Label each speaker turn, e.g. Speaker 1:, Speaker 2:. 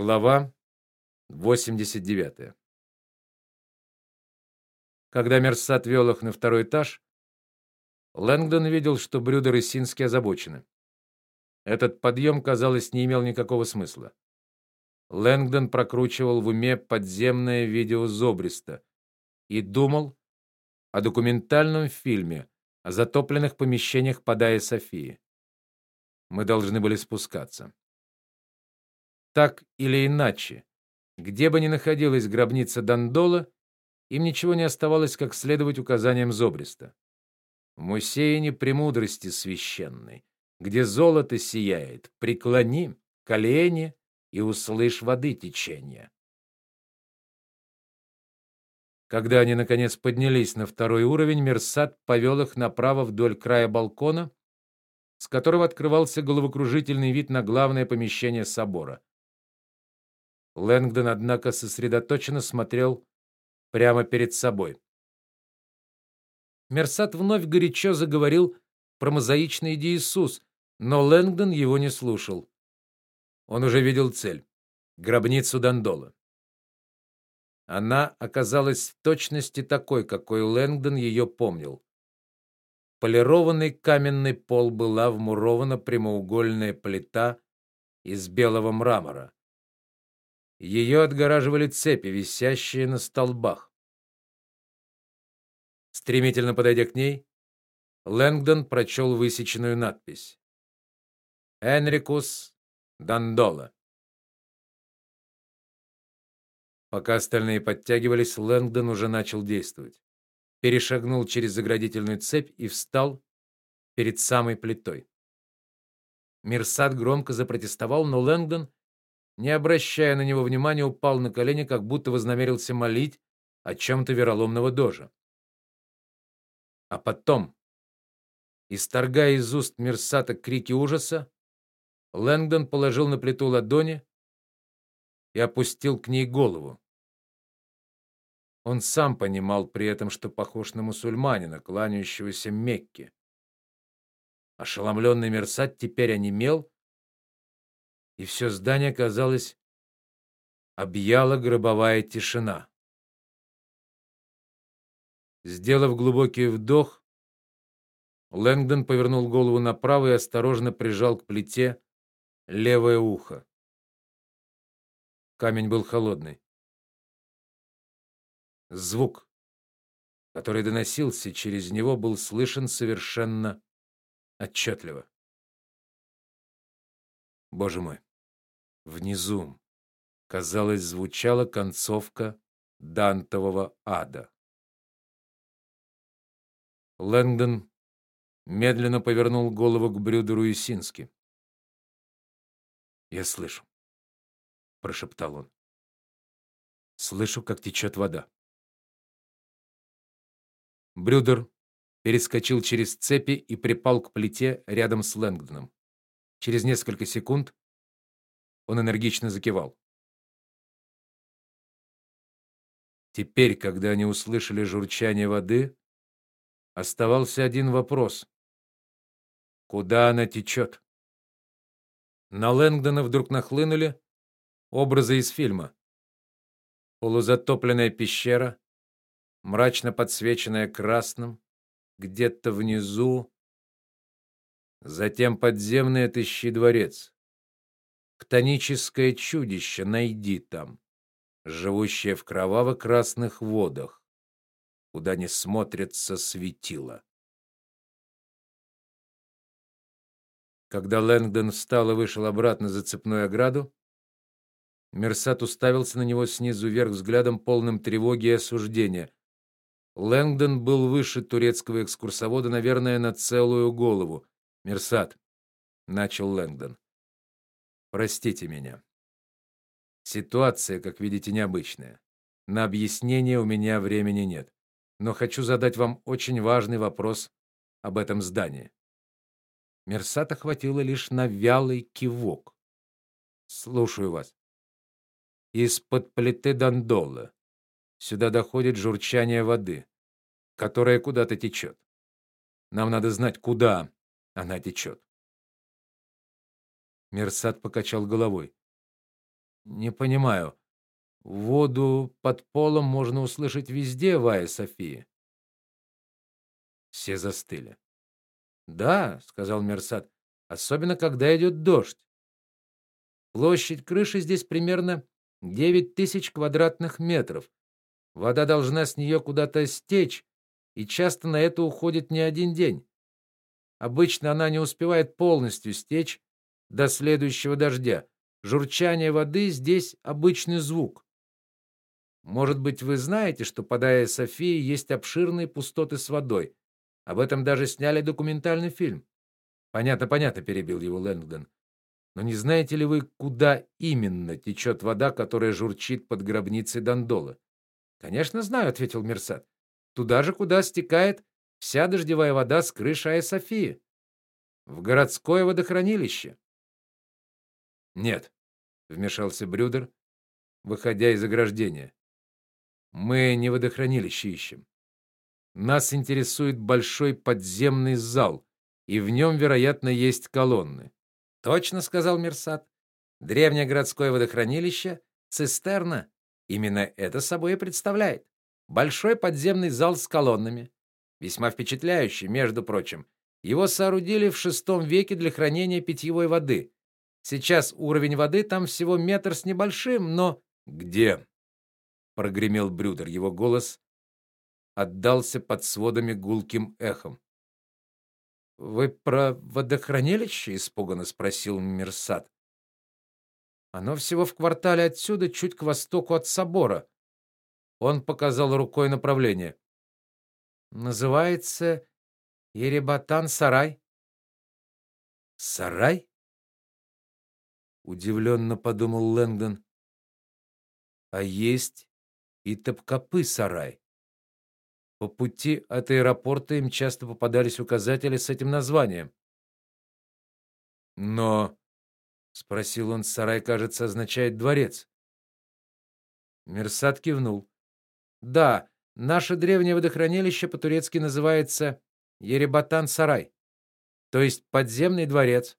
Speaker 1: Глава 89. Когда Мерсат вел их на второй этаж, Лэнгдон видел, что Брюдер и Сински озабочены. Этот подъем, казалось, не имел никакого смысла. Лэнгдон прокручивал в уме подземное видео Зобриста и думал о документальном фильме о затопленных помещениях Падая Софии. Мы должны были спускаться. Так или иначе, где бы ни находилась гробница Дандола, им ничего не оставалось, как следовать указаниям Зобриста. В музее премудрости священной, где золото сияет, преклони колени и услышь воды течения. Когда они наконец поднялись на второй уровень, Мерсат повел их направо вдоль края балкона, с которого открывался головокружительный вид на главное помещение собора. Лэнгдон, однако, сосредоточенно смотрел прямо перед собой. Мерсат вновь горячо заговорил про мозаичный Иисус, но Лэнгдон его не слушал. Он уже видел цель гробницу Дандола. Она оказалась в точности такой, какой Лэнгдон ее помнил. Полированный каменный пол была вмурована прямоугольная плита из белого мрамора. Ее отгораживали цепи, висящие на столбах. Стремительно подойдя к ней, Лэнгдон прочел высеченную надпись: Энрикус Дандола. Пока остальные подтягивались, Лэнгдон уже начал действовать. Перешагнул через заградительную цепь и встал перед самой плитой. Мирсад громко запротестовал, но Лэнгдон не обращая на него внимания, упал на колени, как будто вознамерился молить о чем то вероломного дожа. А потом, исторгая из уст Мерсата крики ужаса, Лэнгдон положил на плиту ладони и опустил к ней голову. Он сам понимал при этом, что похож на мусульманина, кланяющегося Мекке. Ошеломленный Мерсат теперь онемел и все здание, казалось, объяла гробовая тишина. Сделав глубокий вдох, Лэнгдон повернул голову направо и осторожно прижал к плите левое ухо. Камень был холодный. Звук, который доносился через него, был слышен совершенно отчетливо. Боже мой. Внизу, казалось, звучала концовка Дантового ада. Лэнгдон медленно повернул голову к Брюдеру и Сински. "Я слышу", прошептал он. "Слышу, как течет вода". Брюдер перескочил через цепи и припал к плите рядом с Лэнгдоном. Через несколько секунд он энергично закивал. Теперь, когда они услышали журчание воды, оставался один вопрос: куда она течет? На Лэнгдона вдруг нахлынули образы из фильма. Полузатопленная пещера, мрачно подсвеченная красным, где-то внизу, затем подземный отыщи дворец. Ктоническое чудище найди там, живущее в кроваво-красных водах, куда не смотрятся светила. Когда Лэнгдон встал и вышел обратно за цепную ограду, Мерсат уставился на него снизу вверх взглядом полным тревоги и осуждения. Лэнгдон был выше турецкого экскурсовода, наверное, на целую голову. Мерсат, начал Лэнгдон. Простите меня. Ситуация, как видите, необычная. На объяснение у меня времени нет, но хочу задать вам очень важный вопрос об этом здании. Мерсата хватило лишь на вялый кивок. Слушаю вас. Из-под плиты Дандола сюда доходит журчание воды, которая куда-то течет. Нам надо знать, куда она течет. Мерсат покачал головой. Не понимаю. Воду под полом можно услышать везде в Айя-Софии. Все застыли. "Да", сказал Мерсат. "Особенно когда идет дождь. Площадь крыши здесь примерно девять тысяч квадратных метров. Вода должна с нее куда-то стечь, и часто на это уходит не один день. Обычно она не успевает полностью стечь до следующего дождя. Журчание воды здесь обычный звук. Может быть, вы знаете, что под Айя-Софией есть обширные пустоты с водой. Об этом даже сняли документальный фильм. Понятно, понятно, перебил его Лэнгдон. Но не знаете ли вы, куда именно течет вода, которая журчит под гробницей Дандола? Конечно, знаю, ответил Мерсат. Туда же, куда стекает вся дождевая вода с крыши Айя-Софии. В городское водохранилище. Нет, вмешался Брюдер, выходя из ограждения. Мы не водохранилище ищем. Нас интересует большой подземный зал, и в нем, вероятно, есть колонны. Точно сказал Мерсат. Древнее городское водохранилище, цистерна, именно это собой и представляет. Большой подземный зал с колоннами, весьма впечатляющий, между прочим. Его соорудили в VI веке для хранения питьевой воды. Сейчас уровень воды там всего метр с небольшим, но где? прогремел Брюдер. Его голос отдался под сводами гулким эхом. Вы про водохранилище? испуганно спросил Мирсат. Оно всего в квартале отсюда, чуть к востоку от собора. Он показал рукой направление. Называется Еребатан-сарай. Сарай? Удивленно подумал Лэнгдон. А есть и Топкапы-сарай. По пути от аэропорта им часто попадались указатели с этим названием. Но спросил он, сарай, кажется, означает дворец. Мерсат кивнул. Да, наше древнее водохранилище по-турецки называется Еребатан-сарай, то есть подземный дворец.